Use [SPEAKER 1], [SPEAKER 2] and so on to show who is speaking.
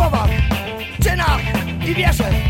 [SPEAKER 1] słowach, czynach i wierzę.